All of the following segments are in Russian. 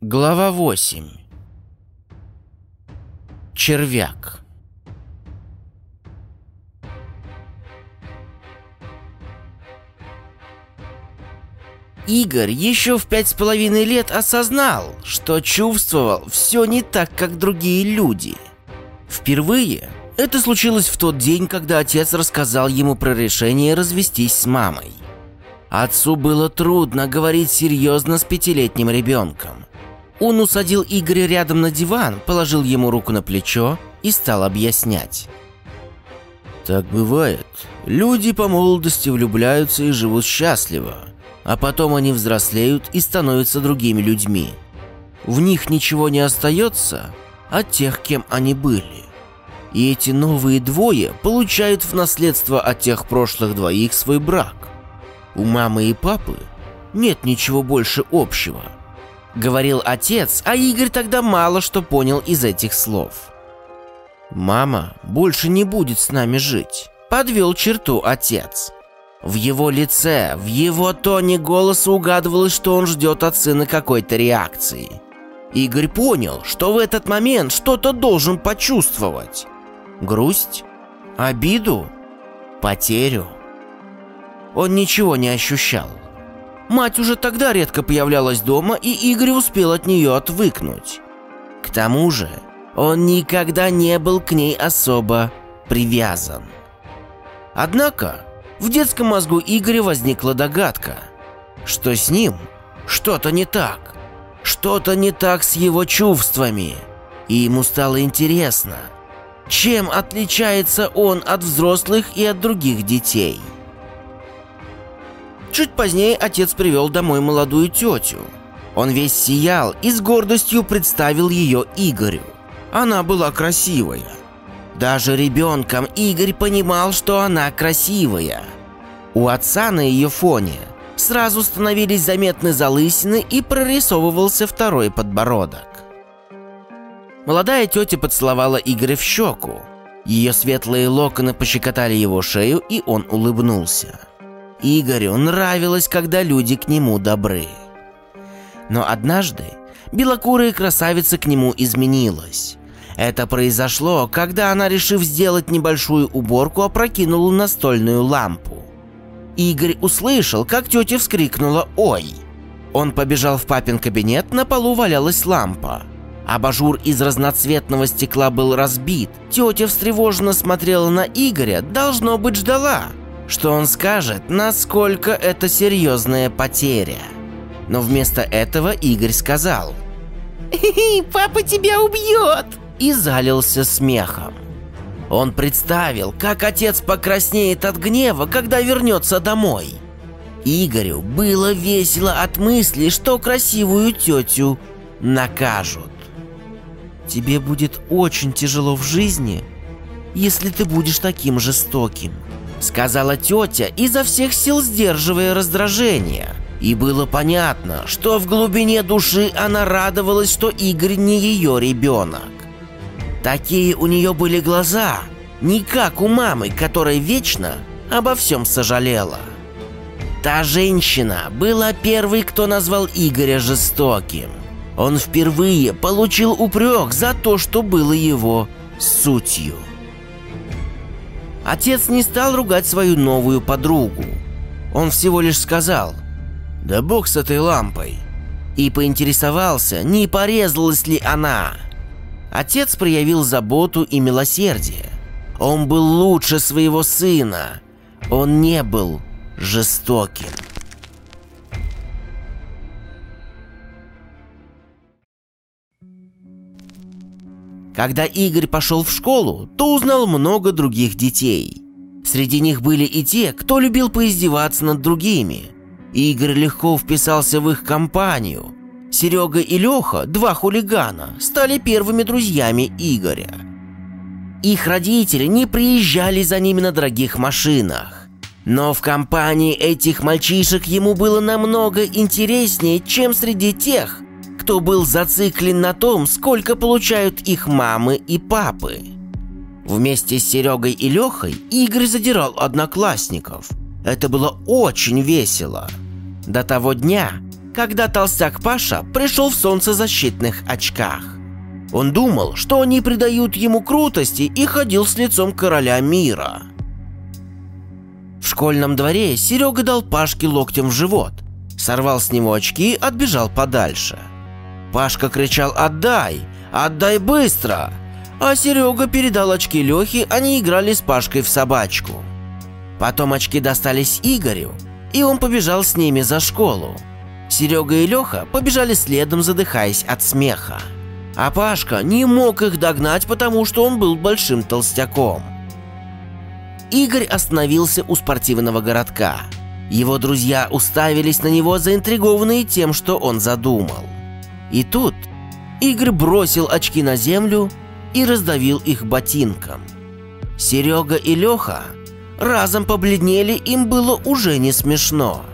Глава 8 Червяк Игорь еще в пять с половиной лет осознал, что чувствовал все не так, как другие люди. Впервые это случилось в тот день, когда отец рассказал ему про решение развестись с мамой. Отцу было трудно говорить серьезно с пятилетним ребенком. Он усадил Игоря рядом на диван, положил ему руку на плечо и стал объяснять. Так бывает. Люди по молодости влюбляются и живут счастливо а потом они взрослеют и становятся другими людьми. В них ничего не остается от тех, кем они были. И эти новые двое получают в наследство от тех прошлых двоих свой брак. У мамы и папы нет ничего больше общего. Говорил отец, а Игорь тогда мало что понял из этих слов. Мама больше не будет с нами жить. Подвел черту отец. В его лице, в его тоне голоса угадывалось, что он ждет от сына какой-то реакции. Игорь понял, что в этот момент что-то должен почувствовать. Грусть? Обиду? Потерю? Он ничего не ощущал. Мать уже тогда редко появлялась дома, и Игорь успел от нее отвыкнуть. К тому же, он никогда не был к ней особо привязан. Однако, в детском мозгу Игоря возникла догадка, что с ним что-то не так. Что-то не так с его чувствами. И ему стало интересно, чем отличается он от взрослых и от других детей. Чуть позднее отец привел домой молодую тетю. Он весь сиял и с гордостью представил ее Игорю. Она была красивая. Даже ребенком Игорь понимал, что она красивая. У отца на ее фоне сразу становились заметны залысины и прорисовывался второй подбородок. Молодая тетя поцеловала Игоря в щеку. Ее светлые локоны пощекотали его шею, и он улыбнулся. Игорю нравилось, когда люди к нему добры. Но однажды белокурая красавица к нему изменилась. Это произошло, когда она, решив сделать небольшую уборку, опрокинула настольную лампу. Игорь услышал, как тетя вскрикнула «Ой!». Он побежал в папин кабинет, на полу валялась лампа. Абажур из разноцветного стекла был разбит. Тетя встревоженно смотрела на Игоря, должно быть ждала, что он скажет, насколько это серьезная потеря. Но вместо этого Игорь сказал «Папа тебя убьет!» и залился смехом. Он представил, как отец покраснеет от гнева, когда вернется домой. Игорю было весело от мысли, что красивую тетю накажут. «Тебе будет очень тяжело в жизни, если ты будешь таким жестоким», сказала тетя, изо всех сил сдерживая раздражение. И было понятно, что в глубине души она радовалась, что Игорь не ее ребенок. Такие у нее были глаза, не как у мамы, которая вечно обо всем сожалела. Та женщина была первой, кто назвал Игоря жестоким. Он впервые получил упрек за то, что было его сутью. Отец не стал ругать свою новую подругу. Он всего лишь сказал «Да бог с этой лампой!» и поинтересовался, не порезалась ли она. Отец проявил заботу и милосердие. Он был лучше своего сына. Он не был жестоким. Когда Игорь пошел в школу, то узнал много других детей. Среди них были и те, кто любил поиздеваться над другими. Игорь легко вписался в их компанию – Серега и Леха, два хулигана, стали первыми друзьями Игоря. Их родители не приезжали за ними на дорогих машинах. Но в компании этих мальчишек ему было намного интереснее, чем среди тех, кто был зациклен на том, сколько получают их мамы и папы. Вместе с Серегой и Лехой Игорь задирал одноклассников. Это было очень весело. До того дня, когда толстяк Паша пришел в солнцезащитных очках. Он думал, что они придают ему крутости и ходил с лицом короля мира. В школьном дворе Серега дал Пашке локтем в живот, сорвал с него очки, отбежал подальше. Пашка кричал «Отдай! Отдай быстро!» А Серега передал очки Лехе, они играли с Пашкой в собачку. Потом очки достались Игорю, и он побежал с ними за школу. Серега и Леха побежали следом, задыхаясь от смеха. А Пашка не мог их догнать, потому что он был большим толстяком. Игорь остановился у спортивного городка. Его друзья уставились на него, заинтригованные тем, что он задумал. И тут Игорь бросил очки на землю и раздавил их ботинком. Серега и Леха разом побледнели, им было уже не смешно.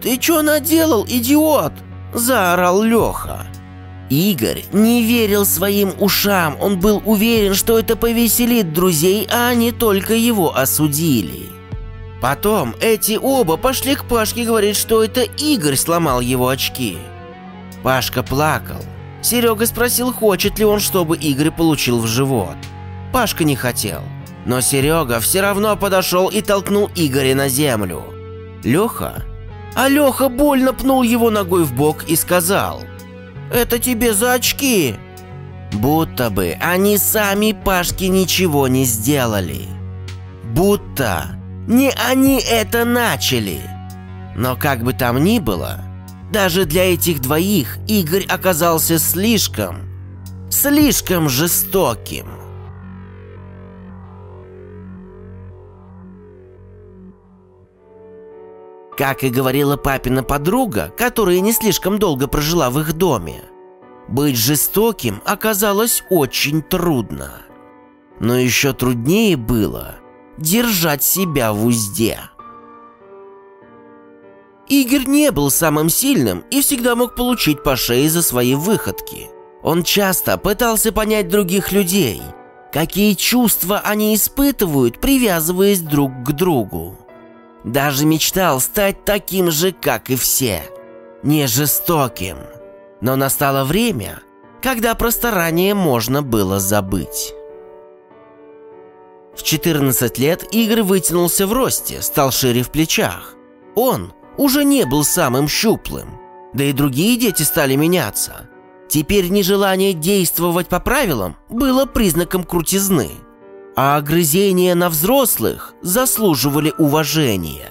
«Ты чё наделал, идиот?» – заорал Леха. Игорь не верил своим ушам, он был уверен, что это повеселит друзей, а они только его осудили. Потом эти оба пошли к Пашке говорить, что это Игорь сломал его очки. Пашка плакал. Серега спросил, хочет ли он, чтобы Игорь получил в живот. Пашка не хотел. Но Серега все равно подошел и толкнул Игоря на землю. Леха? А Леха больно пнул его ногой в бок и сказал «Это тебе за очки!» Будто бы они сами Пашке ничего не сделали. Будто не они это начали. Но как бы там ни было, даже для этих двоих Игорь оказался слишком, слишком жестоким. Как и говорила папина подруга, которая не слишком долго прожила в их доме, быть жестоким оказалось очень трудно. Но еще труднее было держать себя в узде. Игорь не был самым сильным и всегда мог получить по шее за свои выходки. Он часто пытался понять других людей, какие чувства они испытывают, привязываясь друг к другу. Даже мечтал стать таким же, как и все. Не жестоким. Но настало время, когда про старание можно было забыть. В 14 лет Игорь вытянулся в росте, стал шире в плечах. Он уже не был самым щуплым. Да и другие дети стали меняться. Теперь нежелание действовать по правилам было признаком крутизны – а огрызения на взрослых заслуживали уважения.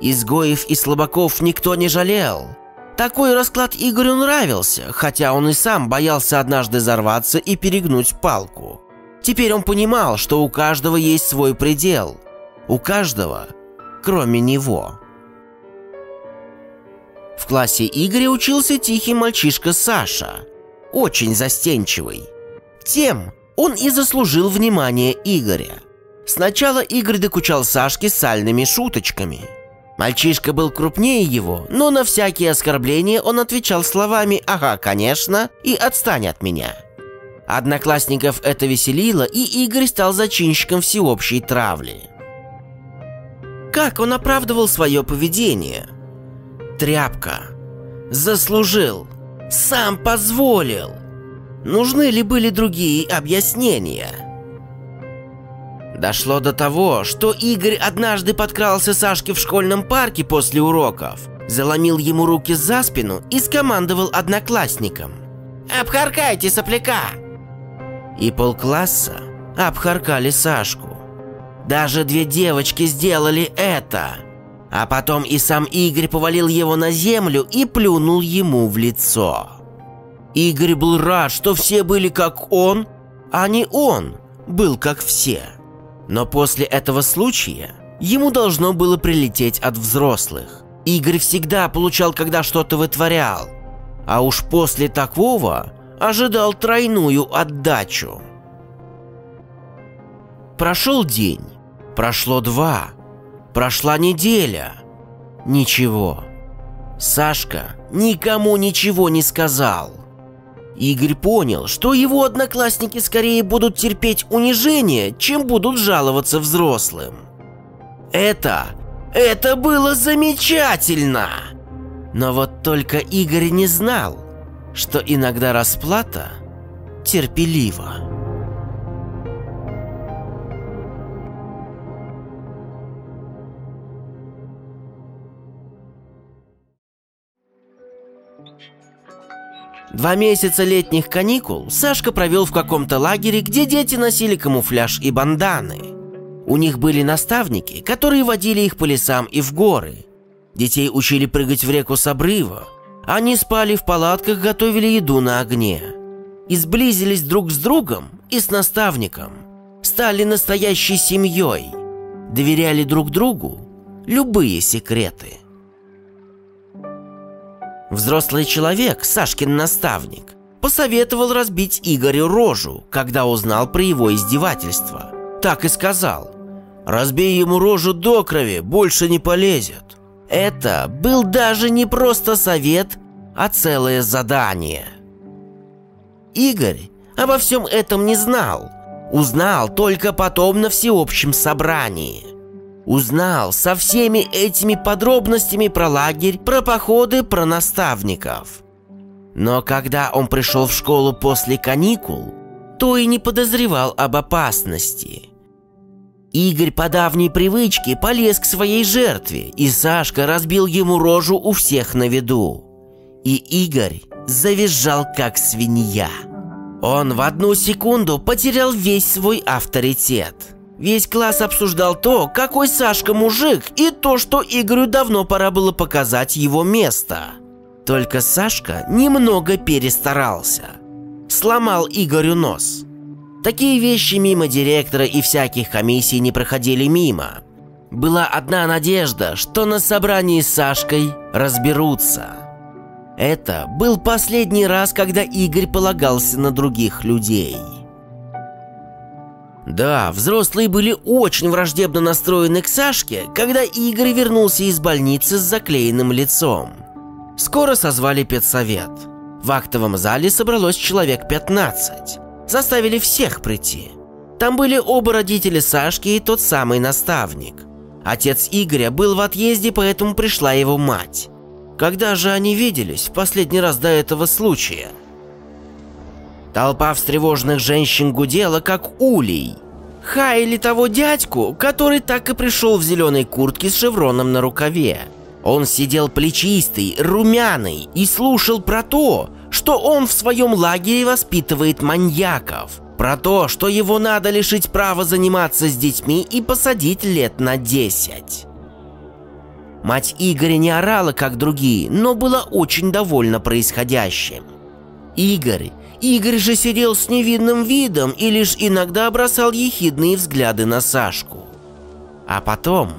Изгоев и слабаков никто не жалел. Такой расклад Игорю нравился, хотя он и сам боялся однажды взорваться и перегнуть палку. Теперь он понимал, что у каждого есть свой предел. У каждого, кроме него. В классе Игоря учился тихий мальчишка Саша, очень застенчивый. Тем, он и заслужил внимание Игоря. Сначала Игорь докучал Сашке сальными шуточками. Мальчишка был крупнее его, но на всякие оскорбления он отвечал словами «Ага, конечно» и «Отстань от меня». Одноклассников это веселило, и Игорь стал зачинщиком всеобщей травли. Как он оправдывал свое поведение? Тряпка. Заслужил. Сам позволил. Нужны ли были другие объяснения? Дошло до того, что Игорь однажды подкрался Сашке в школьном парке после уроков, заломил ему руки за спину и скомандовал одноклассникам. «Обхаркайте сопляка!» И полкласса обхаркали Сашку. Даже две девочки сделали это. А потом и сам Игорь повалил его на землю и плюнул ему в лицо. Игорь был рад, что все были как он, а не он был как все. Но после этого случая ему должно было прилететь от взрослых. Игорь всегда получал, когда что-то вытворял. А уж после такого ожидал тройную отдачу. Прошел день, прошло два, прошла неделя. Ничего. Сашка никому ничего не сказал. Игорь понял, что его одноклассники скорее будут терпеть унижение, чем будут жаловаться взрослым. Это... это было замечательно! Но вот только Игорь не знал, что иногда расплата терпелива. Два месяца летних каникул Сашка провел в каком-то лагере, где дети носили камуфляж и банданы. У них были наставники, которые водили их по лесам и в горы. Детей учили прыгать в реку с обрыва. Они спали в палатках, готовили еду на огне. И сблизились друг с другом и с наставником. Стали настоящей семьей. Доверяли друг другу любые секреты. Взрослый человек, Сашкин наставник, посоветовал разбить Игорю рожу, когда узнал про его издевательство. Так и сказал. «Разбей ему рожу до крови, больше не полезет». Это был даже не просто совет, а целое задание. Игорь обо всем этом не знал. Узнал только потом на всеобщем собрании. Узнал со всеми этими подробностями про лагерь, про походы, про наставников. Но когда он пришел в школу после каникул, то и не подозревал об опасности. Игорь по давней привычке полез к своей жертве, и Сашка разбил ему рожу у всех на виду. И Игорь завизжал как свинья. Он в одну секунду потерял весь свой авторитет – Весь класс обсуждал то, какой Сашка мужик, и то, что Игорю давно пора было показать его место. Только Сашка немного перестарался. Сломал Игорю нос. Такие вещи мимо директора и всяких комиссий не проходили мимо. Была одна надежда, что на собрании с Сашкой разберутся. Это был последний раз, когда Игорь полагался на других людей. Да, взрослые были очень враждебно настроены к Сашке, когда Игорь вернулся из больницы с заклеенным лицом. Скоро созвали педсовет. В актовом зале собралось человек 15. Заставили всех прийти. Там были оба родителя Сашки и тот самый наставник. Отец Игоря был в отъезде, поэтому пришла его мать. Когда же они виделись в последний раз до этого случая – Толпа встревоженных женщин гудела, как улей. Хаяли того дядьку, который так и пришел в зеленой куртке с шевроном на рукаве. Он сидел плечистый, румяный и слушал про то, что он в своем лагере воспитывает маньяков. Про то, что его надо лишить права заниматься с детьми и посадить лет на 10. Мать Игоря не орала, как другие, но была очень довольна происходящим. Игорь Игорь же сидел с невинным видом и лишь иногда бросал ехидные взгляды на Сашку. А потом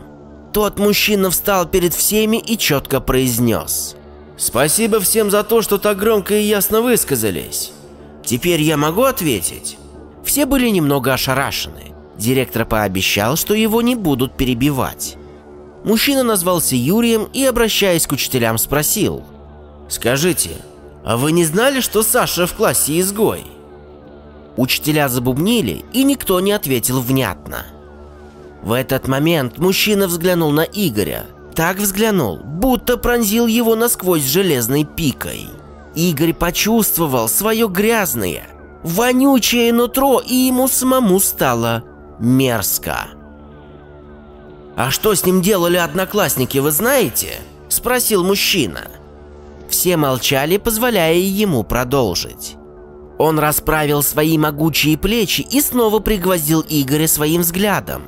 тот мужчина встал перед всеми и четко произнес. «Спасибо всем за то, что так громко и ясно высказались. Теперь я могу ответить?» Все были немного ошарашены. Директор пообещал, что его не будут перебивать. Мужчина назвался Юрием и, обращаясь к учителям, спросил. «Скажите, «А вы не знали, что Саша в классе изгой?» Учителя забубнили, и никто не ответил внятно. В этот момент мужчина взглянул на Игоря. Так взглянул, будто пронзил его насквозь железной пикой. Игорь почувствовал свое грязное, вонючее нутро, и ему самому стало мерзко. «А что с ним делали одноклассники, вы знаете?» – спросил мужчина. Все молчали, позволяя ему продолжить. Он расправил свои могучие плечи и снова пригвоздил Игоря своим взглядом.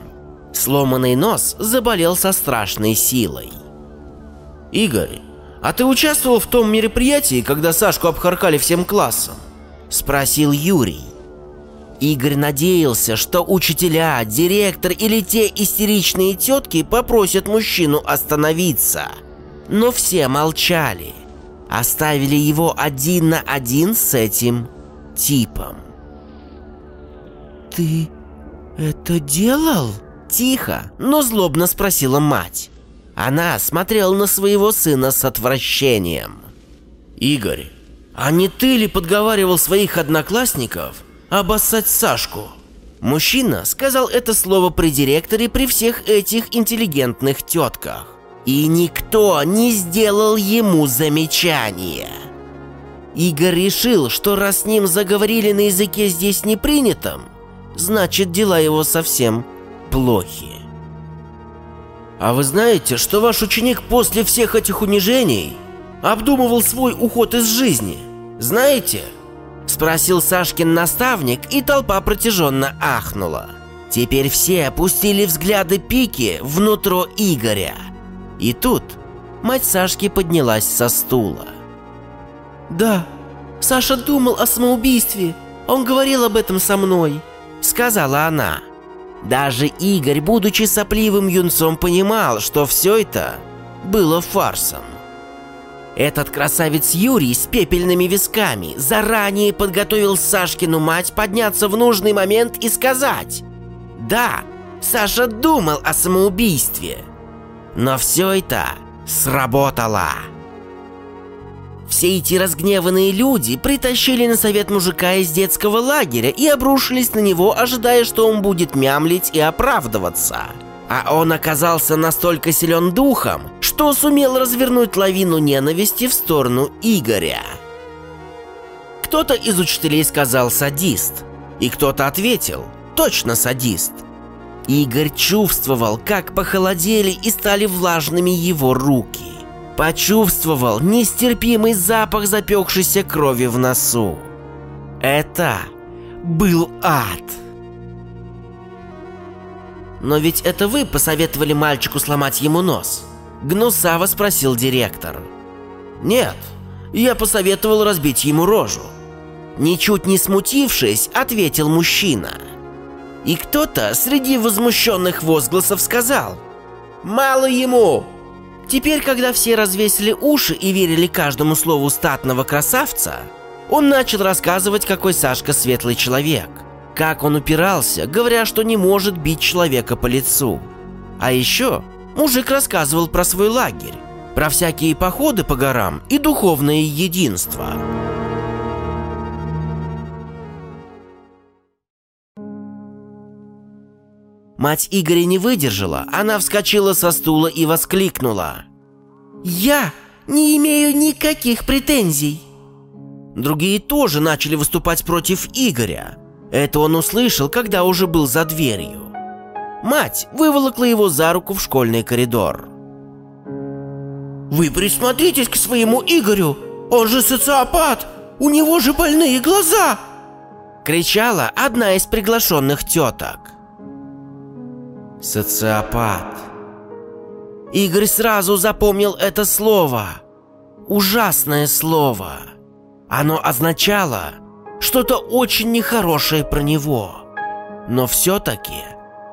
Сломанный нос заболел со страшной силой. «Игорь, а ты участвовал в том мероприятии, когда Сашку обхаркали всем классом?» – спросил Юрий. Игорь надеялся, что учителя, директор или те истеричные тетки попросят мужчину остановиться. Но все молчали – оставили его один на один с этим типом. «Ты это делал?» Тихо, но злобно спросила мать. Она смотрела на своего сына с отвращением. «Игорь, а не ты ли подговаривал своих одноклассников обоссать Сашку?» Мужчина сказал это слово при директоре при всех этих интеллигентных тетках. И никто не сделал ему замечания. Игорь решил, что раз с ним заговорили на языке здесь не принятом, значит дела его совсем плохи. А вы знаете, что ваш ученик после всех этих унижений обдумывал свой уход из жизни? Знаете? Спросил Сашкин наставник, и толпа протяженно ахнула. Теперь все опустили взгляды Пики внутрь Игоря. И тут мать Сашки поднялась со стула. «Да, Саша думал о самоубийстве. Он говорил об этом со мной», — сказала она. Даже Игорь, будучи сопливым юнцом, понимал, что все это было фарсом. Этот красавец Юрий с пепельными висками заранее подготовил Сашкину мать подняться в нужный момент и сказать «Да, Саша думал о самоубийстве». Но все это сработало. Все эти разгневанные люди притащили на совет мужика из детского лагеря и обрушились на него, ожидая, что он будет мямлить и оправдываться. А он оказался настолько силен духом, что сумел развернуть лавину ненависти в сторону Игоря. Кто-то из учителей сказал «садист», и кто-то ответил «точно садист». Игорь чувствовал, как похолодели и стали влажными его руки. Почувствовал нестерпимый запах запекшейся крови в носу. Это был ад. «Но ведь это вы посоветовали мальчику сломать ему нос?» Гнусаво спросил директор. «Нет, я посоветовал разбить ему рожу». Ничуть не смутившись, ответил мужчина. И кто-то среди возмущенных возгласов сказал «Мало ему! Теперь, когда все развесили уши и верили каждому слову статного красавца, он начал рассказывать, какой Сашка светлый человек. Как он упирался, говоря, что не может бить человека по лицу. А еще мужик рассказывал про свой лагерь, про всякие походы по горам и духовное единство. Мать Игоря не выдержала, она вскочила со стула и воскликнула. «Я не имею никаких претензий!» Другие тоже начали выступать против Игоря. Это он услышал, когда уже был за дверью. Мать выволокла его за руку в школьный коридор. «Вы присмотритесь к своему Игорю! Он же социопат! У него же больные глаза!» Кричала одна из приглашенных теток. Социопат. Игорь сразу запомнил это слово. Ужасное слово. Оно означало что-то очень нехорошее про него. Но все-таки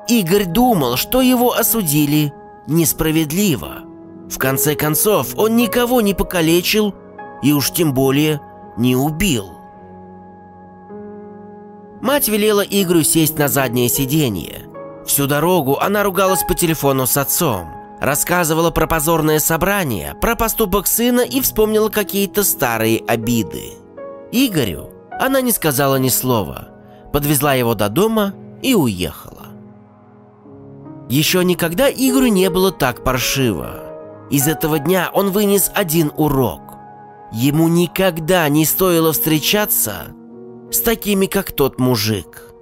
Игорь думал, что его осудили несправедливо. В конце концов, он никого не покалечил и уж тем более не убил. Мать велела Игорю сесть на заднее сиденье – Всю дорогу она ругалась по телефону с отцом, рассказывала про позорное собрание, про поступок сына и вспомнила какие-то старые обиды. Игорю она не сказала ни слова, подвезла его до дома и уехала. Еще никогда Игорю не было так паршиво. Из этого дня он вынес один урок. Ему никогда не стоило встречаться с такими, как тот мужик.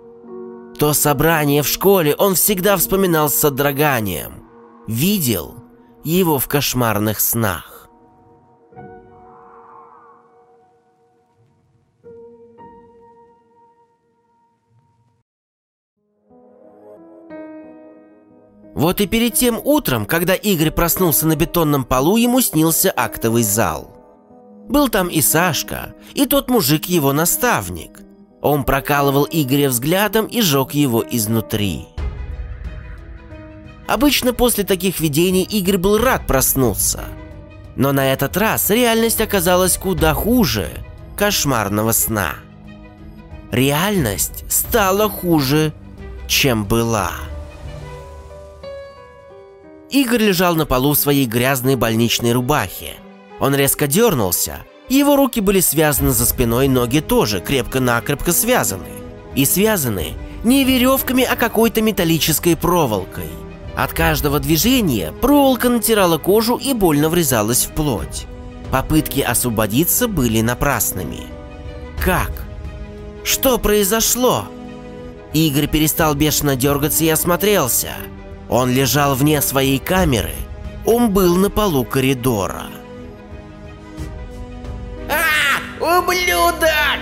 То собрание в школе он всегда вспоминал с содроганием. Видел его в кошмарных снах. Вот и перед тем утром, когда Игорь проснулся на бетонном полу, ему снился актовый зал. Был там и Сашка, и тот мужик его наставник – он прокалывал Игоря взглядом и жег его изнутри. Обычно после таких видений Игорь был рад проснуться. Но на этот раз реальность оказалась куда хуже кошмарного сна. Реальность стала хуже, чем была. Игорь лежал на полу в своей грязной больничной рубахе. Он резко дернулся, его руки были связаны за спиной, ноги тоже крепко-накрепко связаны. И связаны не веревками, а какой-то металлической проволокой. От каждого движения проволока натирала кожу и больно врезалась в плоть. Попытки освободиться были напрасными. Как? Что произошло? Игорь перестал бешено дергаться и осмотрелся. Он лежал вне своей камеры. Он был на полу коридора. Ублюдок!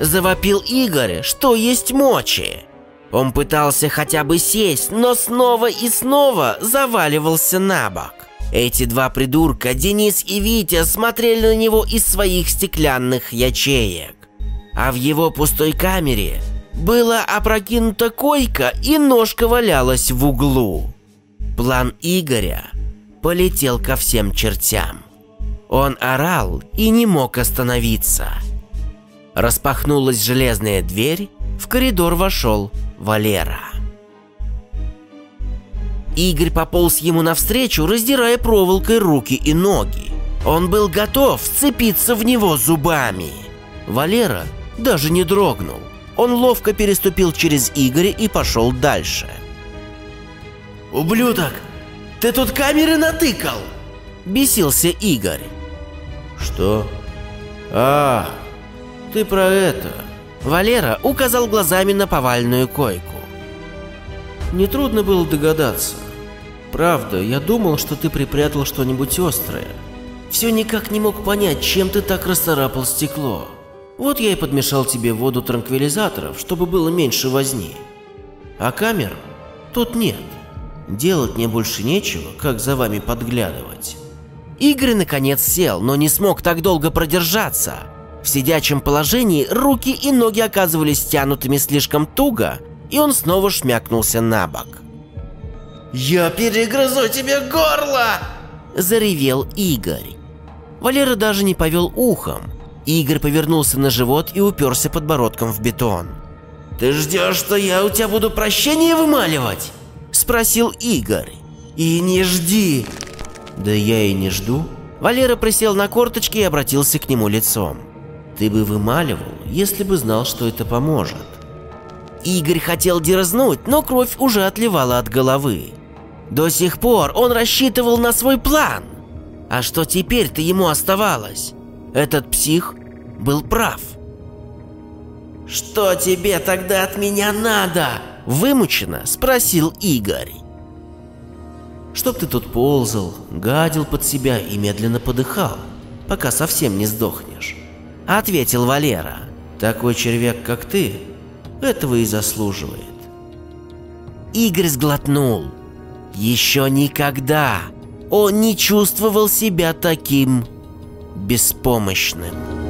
Завопил Игорь, что есть мочи. Он пытался хотя бы сесть, но снова и снова заваливался на бок. Эти два придурка, Денис и Витя, смотрели на него из своих стеклянных ячеек. А в его пустой камере была опрокинута койка и ножка валялась в углу. План Игоря полетел ко всем чертям. Он орал и не мог остановиться. Распахнулась железная дверь, в коридор вошел Валера. Игорь пополз ему навстречу, раздирая проволокой руки и ноги. Он был готов вцепиться в него зубами. Валера даже не дрогнул. Он ловко переступил через Игоря и пошел дальше. «Ублюдок, ты тут камеры натыкал!» Бесился Игорь. Что? А, ты про это. Валера указал глазами на повальную койку. Нетрудно было догадаться. Правда, я думал, что ты припрятал что-нибудь острое. Все никак не мог понять, чем ты так расцарапал стекло. Вот я и подмешал тебе воду транквилизаторов, чтобы было меньше возни. А камер тут нет. Делать мне больше нечего, как за вами подглядывать. Игорь наконец сел, но не смог так долго продержаться. В сидячем положении руки и ноги оказывались стянутыми слишком туго, и он снова шмякнулся на бок. «Я перегрызу тебе горло!» – заревел Игорь. Валера даже не повел ухом. Игорь повернулся на живот и уперся подбородком в бетон. «Ты ждешь, что я у тебя буду прощение вымаливать?» – спросил Игорь. «И не жди!» «Да я и не жду». Валера присел на корточки и обратился к нему лицом. Ты бы вымаливал, если бы знал, что это поможет. Игорь хотел дерзнуть, но кровь уже отливала от головы. До сих пор он рассчитывал на свой план. А что теперь-то ему оставалось? Этот псих был прав. «Что тебе тогда от меня надо?» Вымученно спросил Игорь. «Чтоб ты тут ползал, гадил под себя и медленно подыхал, пока совсем не сдохнешь. — ответил Валера. «Такой червяк, как ты, этого и заслуживает». Игорь сглотнул. Еще никогда он не чувствовал себя таким беспомощным.